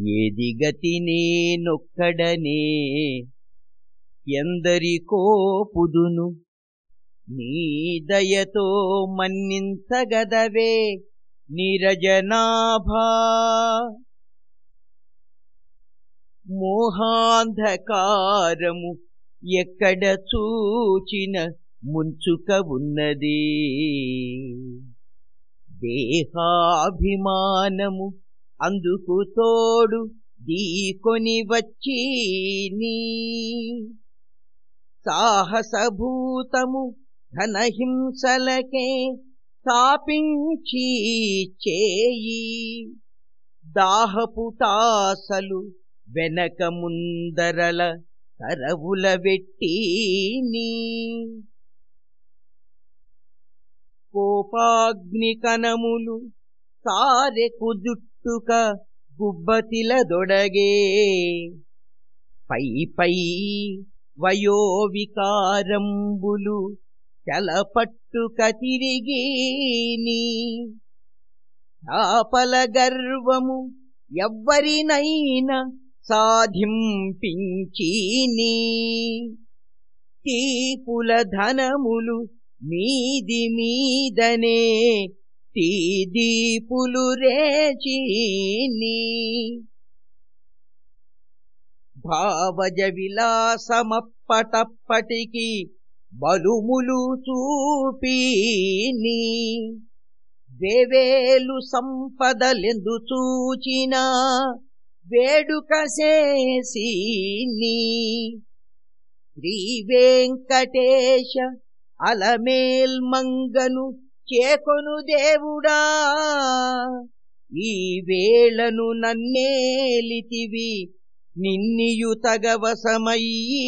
ఏది గతి నేనొక్కడనే? ఎందరికో పుదును? నీ దయతో మన్నించగదవే నిరజనాభా. మోహాంధకారము ఎక్కడ చూచిన ముంచుక ఉన్నది? దేహాభిమానము అందుకు తోడు దీకొని వచ్చి నీ సాహసభూతము ఘనహింసలకే తాపించి చేయి. దాహపుటాసలు వెనక ముందరల తరవుల వెట్టి నీ కోపాగ్ని కనములు సారె జుట్టుక గుబ్బతిల దొడగే పై పై వయోవికారంబులు చలపట్టుక తిరిగేని చాపల గర్వము ఎవ్వరినైనా సాధింపించీని తీపుల ధనములు మీది మీదనే దీపులు రేచీని. భావజ విలాసమప్పటప్పటికి బలుములు చూపీని. వేవేలు సంపదలెందు చూచిన వేడుక చేసీని. శ్రీ వెంకటేశ అలమేల్మంగను చేకొను దేవుడా ఈ వేళను నన్నేలితివి నిన్నియు తగవసమయ్యీ.